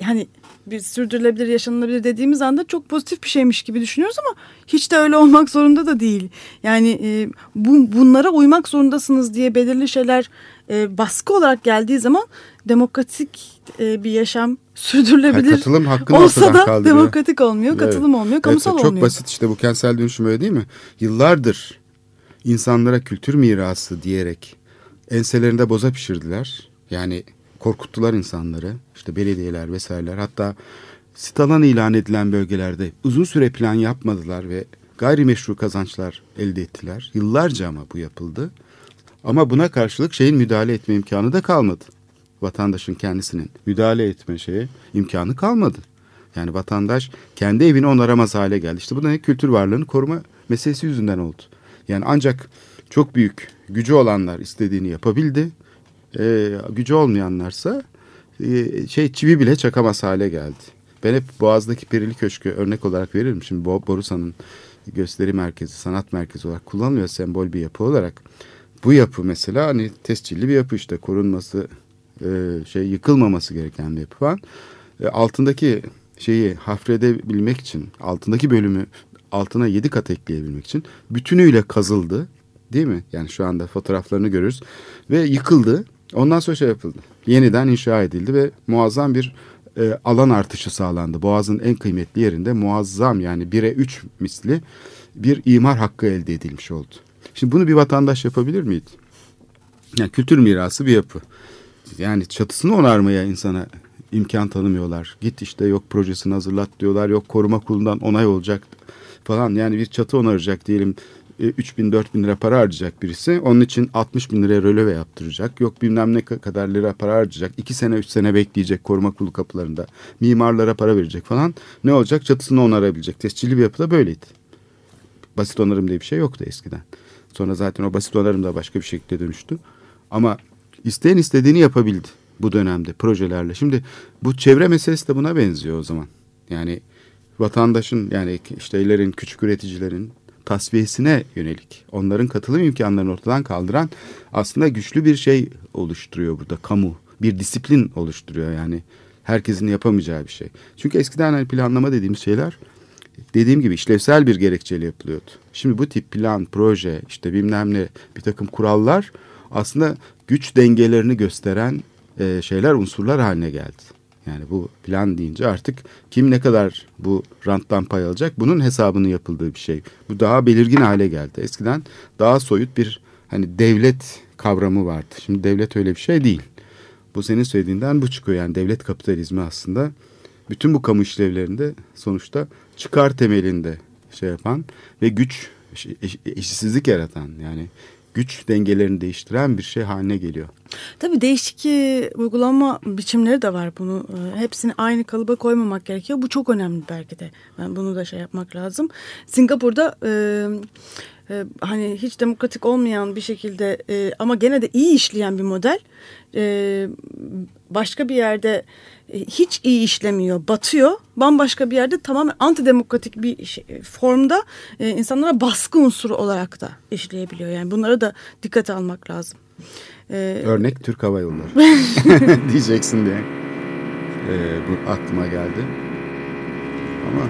e, hani bir sürdürülebilir, yaşanılabilir dediğimiz anda çok pozitif bir şeymiş gibi düşünüyoruz ama hiç de öyle olmak zorunda da değil. Yani e, bu, bunlara uymak zorundasınız diye belirli şeyler e, baskı olarak geldiği zaman demokratik e, bir yaşam sürdürülebilir yani katılım hakkını olsa da kaldırıyor. demokratik olmuyor, katılım evet. olmuyor, kamusal evet, çok olmuyor. Çok basit işte bu kentsel dönüşüm öyle değil mi? Yıllardır insanlara kültür mirası diyerek enselerinde boza pişirdiler. Yani korkuttular insanları. İşte belediyeler vesaireler hatta sit alan ilan edilen bölgelerde uzun süre plan yapmadılar ve gayrimeşru kazançlar elde ettiler. Yıllarca ama bu yapıldı. Ama buna karşılık şeyin müdahale etme imkanı da kalmadı. Vatandaşın kendisinin müdahale etme şeye imkanı kalmadı. Yani vatandaş kendi evini onaramaz hale geldi. İşte bu da kültür varlığını koruma meselesi yüzünden oldu. Yani ancak çok büyük gücü olanlar istediğini yapabildi e, gücü olmayanlarsa e, şey çivi bile çakamaz hale geldi. Ben hep Boğaz'daki Perili Köşkü örnek olarak veririm. Şimdi Borusan'ın gösteri merkezi, sanat merkezi olarak kullanılıyor sembol bir yapı olarak. Bu yapı mesela hani tescilli bir yapı işte korunması, e, şey yıkılmaması gereken bir yapı falan. E, altındaki şeyi hafredebilmek için altındaki bölümü altına yedi kat ekleyebilmek için bütünüyle kazıldı. Değil mi? Yani şu anda fotoğraflarını görürüz. Ve yıkıldı. Ondan sonra şey yapıldı. Yeniden inşa edildi ve muazzam bir e, alan artışı sağlandı. Boğaz'ın en kıymetli yerinde muazzam yani 1'e 3 misli bir imar hakkı elde edilmiş oldu. Şimdi bunu bir vatandaş yapabilir miydi? Yani kültür mirası bir yapı. Yani çatısını onarmaya insana imkan tanımıyorlar. Git işte yok projesini hazırlat diyorlar. Yok koruma kurulundan onay olacak falan. Yani bir çatı onaracak diyelim 3 e, bin 4 bin lira para harcayacak birisi. Onun için 60 bin liraya röleve yaptıracak. Yok bilmem ne kadar lira para harcayacak. 2 sene 3 sene bekleyecek koruma kurulu kapılarında. Mimarlara para verecek falan. Ne olacak? Çatısını onarabilecek. Tescilli bir yapıda böyleydi. Basit onarım diye bir şey yoktu eskiden. Sonra zaten o basit onarım da başka bir şekilde dönüştü. Ama isteyen istediğini yapabildi bu dönemde projelerle. Şimdi bu çevre meselesi de buna benziyor o zaman. Yani vatandaşın yani işte illerin küçük üreticilerin tasfiyesine yönelik onların katılım imkanlarını ortadan kaldıran aslında güçlü bir şey oluşturuyor burada kamu bir disiplin oluşturuyor yani herkesin yapamayacağı bir şey. Çünkü eskiden hani planlama dediğimiz şeyler dediğim gibi işlevsel bir gerekçeyle yapılıyordu. Şimdi bu tip plan, proje, işte bilmem ne bir takım kurallar aslında güç dengelerini gösteren şeyler, unsurlar haline geldi. Yani bu plan deyince artık kim ne kadar bu ranttan pay alacak bunun hesabını yapıldığı bir şey. Bu daha belirgin hale geldi. Eskiden daha soyut bir hani devlet kavramı vardı. Şimdi devlet öyle bir şey değil. Bu senin söylediğinden bu çıkıyor. Yani devlet kapitalizmi aslında bütün bu kamu işlevlerinde sonuçta çıkar temelinde şey yapan ve güç eşitsizlik yaratan yani güç dengelerini değiştiren bir şey haline geliyor. Tabii değişik e, uygulama biçimleri de var bunu. E, hepsini aynı kalıba koymamak gerekiyor. Bu çok önemli belki de. Yani bunu da şey yapmak lazım. Singapur'da e, e, hani hiç demokratik olmayan bir şekilde e, ama gene de iyi işleyen bir model. E, başka bir yerde hiç iyi işlemiyor, batıyor. Bambaşka bir yerde tamamen antidemokratik bir şey, formda e, insanlara baskı unsuru olarak da işleyebiliyor. Yani bunlara da dikkat almak lazım. Ee, Örnek Türk Hava Yolları diyeceksin diye ee, bu aklıma geldi. Ama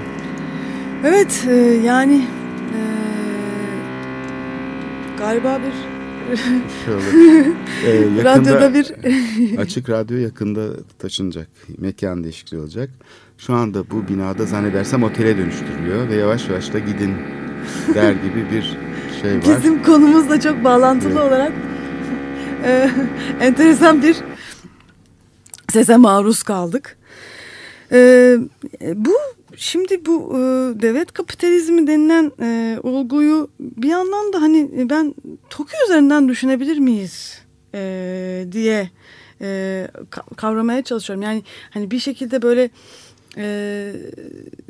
evet e, yani e, galiba bir ee, yakında, Radyoda bir açık radyo yakında taşınacak. Mekan değişikliği olacak. Şu anda bu binada zannedersem otele dönüştürülüyor ve yavaş yavaş da gidin der gibi bir şey var. Bizim konumuzla çok bağlantılı evet. olarak e, enteresan bir sese maruz kaldık. E, bu Şimdi bu e, devlet kapitalizmi denilen e, olguyu bir yandan da hani e, ben Tokyo üzerinden düşünebilir miyiz e, diye e, kavramaya çalışıyorum. Yani hani bir şekilde böyle e,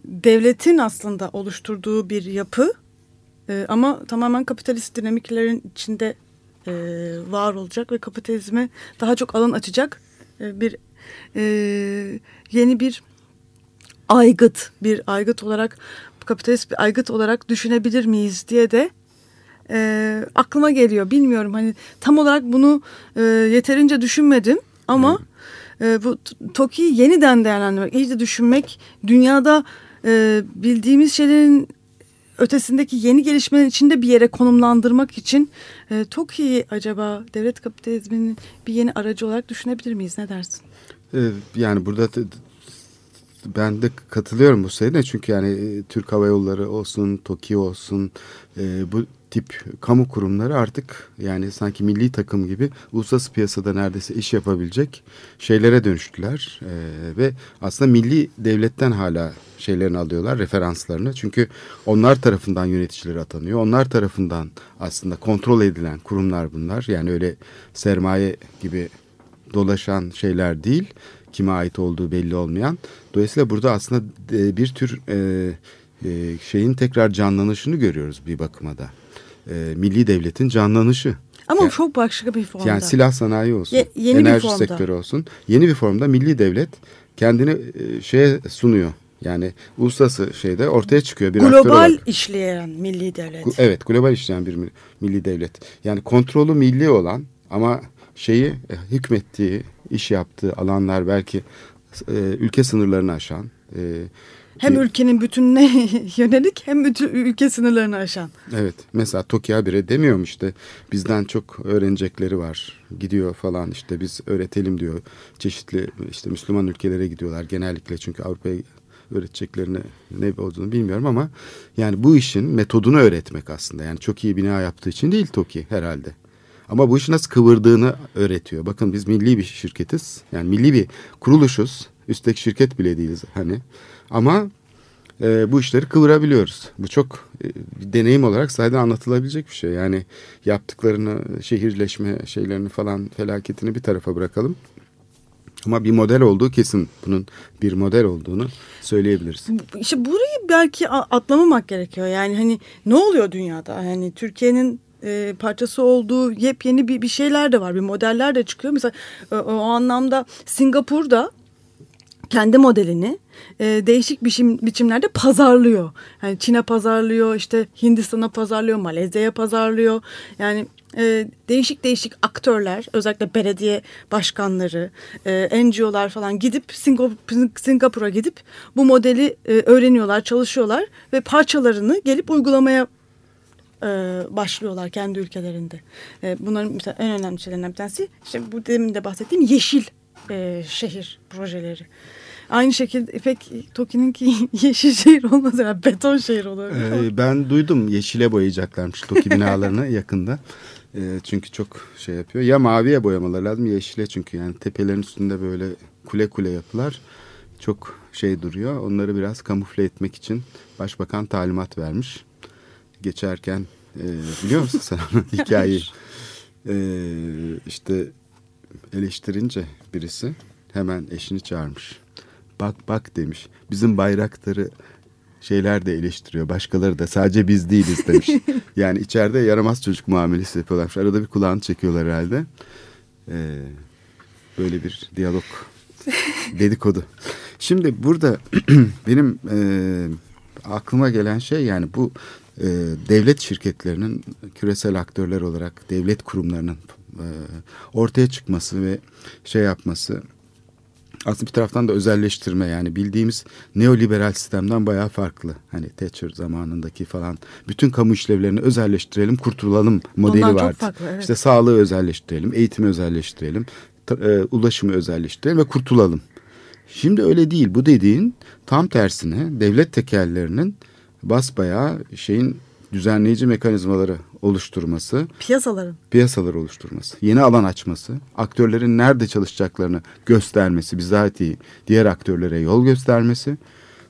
devletin aslında oluşturduğu bir yapı e, ama tamamen kapitalist dinamiklerin içinde e, var olacak ve kapitalizme daha çok alan açacak e, bir e, yeni bir aygıt bir aygıt olarak kapitalist bir aygıt olarak düşünebilir miyiz diye de e, aklıma geliyor. Bilmiyorum hani tam olarak bunu e, yeterince düşünmedim ama e, bu TOKİ'yi yeniden değerlendirmek, iyice düşünmek, dünyada e, bildiğimiz şeylerin ötesindeki yeni gelişmelerin içinde bir yere konumlandırmak için e, TOKİ'yi acaba devlet kapitalizminin bir yeni aracı olarak düşünebilir miyiz? Ne dersin? Yani burada ben de katılıyorum bu sayede çünkü yani e, Türk Hava Yolları olsun, TOKİ olsun e, bu tip kamu kurumları artık yani sanki milli takım gibi uluslararası piyasada neredeyse iş yapabilecek şeylere dönüştüler. E, ve aslında milli devletten hala şeylerini alıyorlar, referanslarını. Çünkü onlar tarafından yöneticileri atanıyor. Onlar tarafından aslında kontrol edilen kurumlar bunlar. Yani öyle sermaye gibi dolaşan şeyler değil kime ait olduğu belli olmayan. Dolayısıyla burada aslında e, bir tür e, e, şeyin tekrar canlanışını görüyoruz bir bakıma da. Milli devletin canlanışı. Ama yani, çok başka bir formda. Yani silah sanayi olsun, Ye, yeni enerji bir sektörü olsun. Yeni bir formda milli devlet kendini şeye sunuyor. Yani uluslararası şeyde ortaya çıkıyor bir Global işleyen milli devlet. Evet global işleyen bir milli devlet. Yani kontrolü milli olan ama şeyi hükmettiği, iş yaptığı alanlar belki e, ülke sınırlarını aşan E, hem bir, ülkenin bütününe yönelik hem ülke sınırlarını aşan. Evet mesela Toki habire demiyorum işte bizden çok öğrenecekleri var gidiyor falan işte biz öğretelim diyor. Çeşitli işte Müslüman ülkelere gidiyorlar genellikle çünkü Avrupa'ya öğreteceklerini ne olduğunu bilmiyorum ama yani bu işin metodunu öğretmek aslında. Yani çok iyi bina yaptığı için değil TOKİ herhalde. Ama bu işi nasıl kıvırdığını öğretiyor. Bakın biz milli bir şirketiz. Yani milli bir kuruluşuz. Üstteki şirket bile değiliz hani. Ama e, bu işleri kıvırabiliyoruz. Bu çok e, deneyim olarak zaten anlatılabilecek bir şey. Yani yaptıklarını, şehirleşme şeylerini falan felaketini bir tarafa bırakalım. Ama bir model olduğu kesin. Bunun bir model olduğunu söyleyebiliriz. İşte burayı belki atlamamak gerekiyor. Yani hani ne oluyor dünyada? Hani Türkiye'nin e, parçası olduğu yepyeni bir, bir şeyler de var. Bir modeller de çıkıyor. Mesela o, o anlamda Singapur'da kendi modelini e, değişik biçim, biçimlerde pazarlıyor. Yani Çin'e pazarlıyor, işte Hindistan'a pazarlıyor, Malezya'ya pazarlıyor. Yani e, değişik değişik aktörler özellikle belediye başkanları, e, NGO'lar falan gidip Singapur'a gidip bu modeli e, öğreniyorlar, çalışıyorlar ve parçalarını gelip uygulamaya e, başlıyorlar kendi ülkelerinde. E, bunların mesela en önemli şeylerinden bir tanesi işte bu demin de bahsettiğim yeşil e, şehir projeleri. Aynı şekilde pek Toki'ninki yeşil şehir olmaz yani beton şehir olur. Ee, ben duydum yeşile boyayacaklarmış Toki binalarını yakında. E, çünkü çok şey yapıyor. Ya maviye boyamaları lazım yeşile çünkü yani tepelerin üstünde böyle kule kule yapılar çok şey duruyor. Onları biraz kamufle etmek için başbakan talimat vermiş. Geçerken e, biliyor musun sen hikayeyi? E, işte eleştirince birisi hemen eşini çağırmış. Bak bak demiş. Bizim bayrakları şeyler de eleştiriyor. Başkaları da sadece biz değiliz demiş. yani içeride yaramaz çocuk muamelesi yapıyorlarmış. Arada bir kulağını çekiyorlar herhalde. Ee, böyle bir diyalog dedikodu. Şimdi burada benim e, aklıma gelen şey yani bu e, devlet şirketlerinin küresel aktörler olarak devlet kurumlarının e, ortaya çıkması ve şey yapması aslında bir taraftan da özelleştirme yani bildiğimiz neoliberal sistemden bayağı farklı. Hani Thatcher zamanındaki falan bütün kamu işlevlerini özelleştirelim, kurtulalım modeli Ondan vardı. Farklı, evet. İşte sağlığı özelleştirelim, eğitimi özelleştirelim, e, ulaşımı özelleştirelim ve kurtulalım. Şimdi öyle değil. Bu dediğin tam tersine devlet tekerlerinin basbayağı şeyin düzenleyici mekanizmaları oluşturması. Piyasaların. Piyasaları oluşturması. Yeni alan açması. Aktörlerin nerede çalışacaklarını göstermesi. Bizatihi diğer aktörlere yol göstermesi.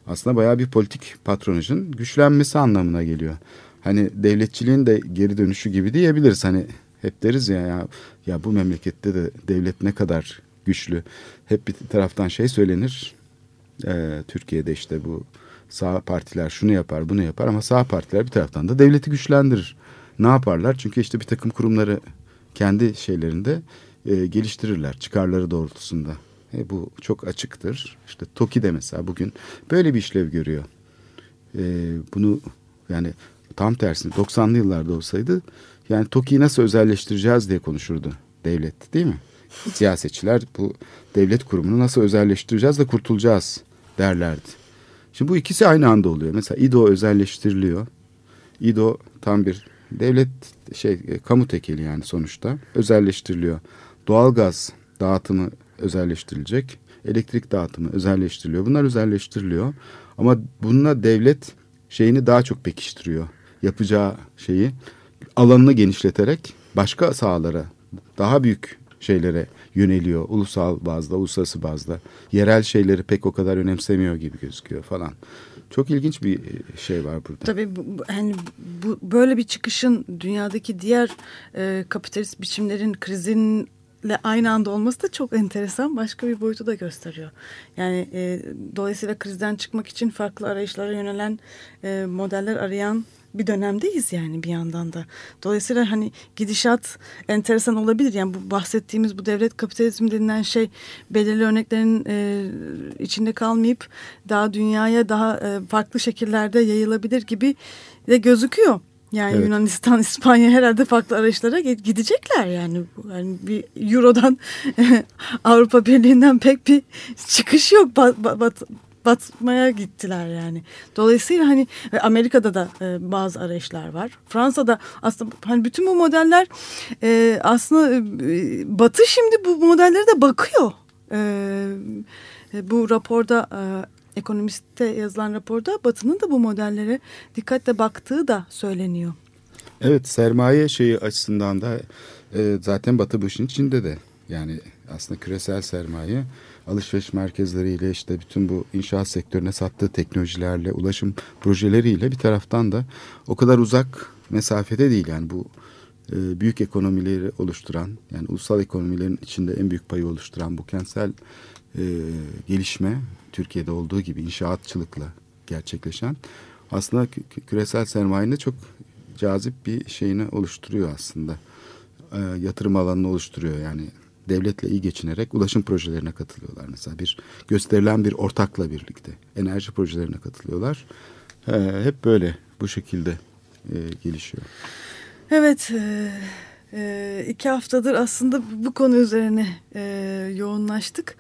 Aslında bayağı bir politik patronajın güçlenmesi anlamına geliyor. Hani devletçiliğin de geri dönüşü gibi diyebiliriz. Hani hep deriz ya ya, ya bu memlekette de devlet ne kadar güçlü. Hep bir taraftan şey söylenir. Ee, Türkiye'de işte bu sağ partiler şunu yapar bunu yapar ama sağ partiler bir taraftan da devleti güçlendirir. Ne yaparlar? Çünkü işte bir takım kurumları kendi şeylerinde e, geliştirirler çıkarları doğrultusunda. E, bu çok açıktır. İşte TOKİ de mesela bugün böyle bir işlev görüyor. E, bunu yani tam tersine 90'lı yıllarda olsaydı yani TOKİ'yi nasıl özelleştireceğiz diye konuşurdu devlet değil mi? Siyasetçiler bu devlet kurumunu nasıl özelleştireceğiz de kurtulacağız derlerdi. Şimdi bu ikisi aynı anda oluyor. Mesela İDO özelleştiriliyor. İDO tam bir devlet şey e, kamu tekeli yani sonuçta özelleştiriliyor. Doğalgaz dağıtımı özelleştirilecek. Elektrik dağıtımı özelleştiriliyor. Bunlar özelleştiriliyor. Ama bununla devlet şeyini daha çok pekiştiriyor. Yapacağı şeyi alanını genişleterek başka sahalara daha büyük şeylere yöneliyor. Ulusal bazda, uluslararası bazda. Yerel şeyleri pek o kadar önemsemiyor gibi gözüküyor falan. Çok ilginç bir e, şey var burada. Tabii yani bu, böyle bir çıkışın dünyadaki diğer e, kapitalist biçimlerin krizinle aynı anda olması da çok enteresan. Başka bir boyutu da gösteriyor. Yani e, dolayısıyla krizden çıkmak için farklı arayışlara yönelen e, modeller arayan bir dönemdeyiz yani bir yandan da. Dolayısıyla hani gidişat enteresan olabilir. Yani bu bahsettiğimiz bu devlet kapitalizmi denilen şey belirli örneklerin e, içinde kalmayıp daha dünyaya daha e, farklı şekillerde yayılabilir gibi de gözüküyor. Yani evet. Yunanistan, İspanya herhalde farklı arayışlara gidecekler yani. yani bir Euro'dan Avrupa Birliği'nden pek bir çıkış yok. Bat, bat, batmaya gittiler yani. Dolayısıyla hani Amerika'da da e, bazı arayışlar var. Fransa'da aslında hani bütün bu modeller e, aslında e, Batı şimdi bu modellere de bakıyor. E, e bu raporda e, ekonomiste yazılan raporda Batı'nın da bu modellere dikkatle baktığı da söyleniyor. Evet sermaye şeyi açısından da e, zaten Batı bu işin içinde de yani aslında küresel sermaye alışveriş merkezleriyle işte bütün bu inşaat sektörüne sattığı teknolojilerle ulaşım projeleriyle bir taraftan da o kadar uzak mesafede değil yani bu e, büyük ekonomileri oluşturan yani ulusal ekonomilerin içinde en büyük payı oluşturan bu kentsel e, gelişme Türkiye'de olduğu gibi inşaatçılıkla gerçekleşen aslında küresel sermayenin çok cazip bir şeyini oluşturuyor aslında. E, yatırım alanını oluşturuyor yani devletle iyi geçinerek ulaşım projelerine katılıyorlar. Mesela bir gösterilen bir ortakla birlikte enerji projelerine katılıyorlar. E, hep böyle bu şekilde e, gelişiyor. Evet, e, e, iki haftadır aslında bu konu üzerine e, yoğunlaştık.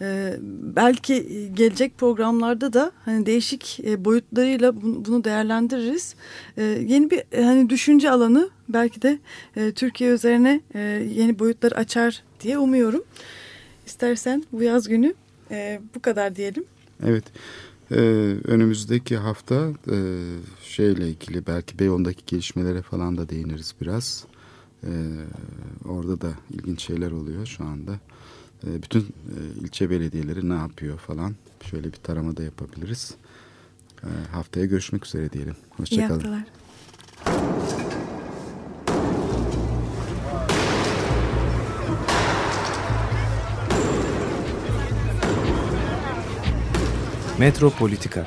E, belki gelecek programlarda da hani değişik e, boyutlarıyla bunu, bunu değerlendiririz. E, yeni bir e, hani düşünce alanı belki de e, Türkiye üzerine e, yeni boyutları açar diye umuyorum. İstersen bu yaz günü e, bu kadar diyelim. Evet. Ee, önümüzdeki hafta e, şeyle ilgili belki Beyon'daki gelişmelere falan da değiniriz biraz. Ee, orada da ilginç şeyler oluyor şu anda. Ee, bütün e, ilçe belediyeleri ne yapıyor falan şöyle bir tarama da yapabiliriz. Ee, haftaya görüşmek üzere diyelim. Hoşçakalın. İyi haftalar. Metropolitika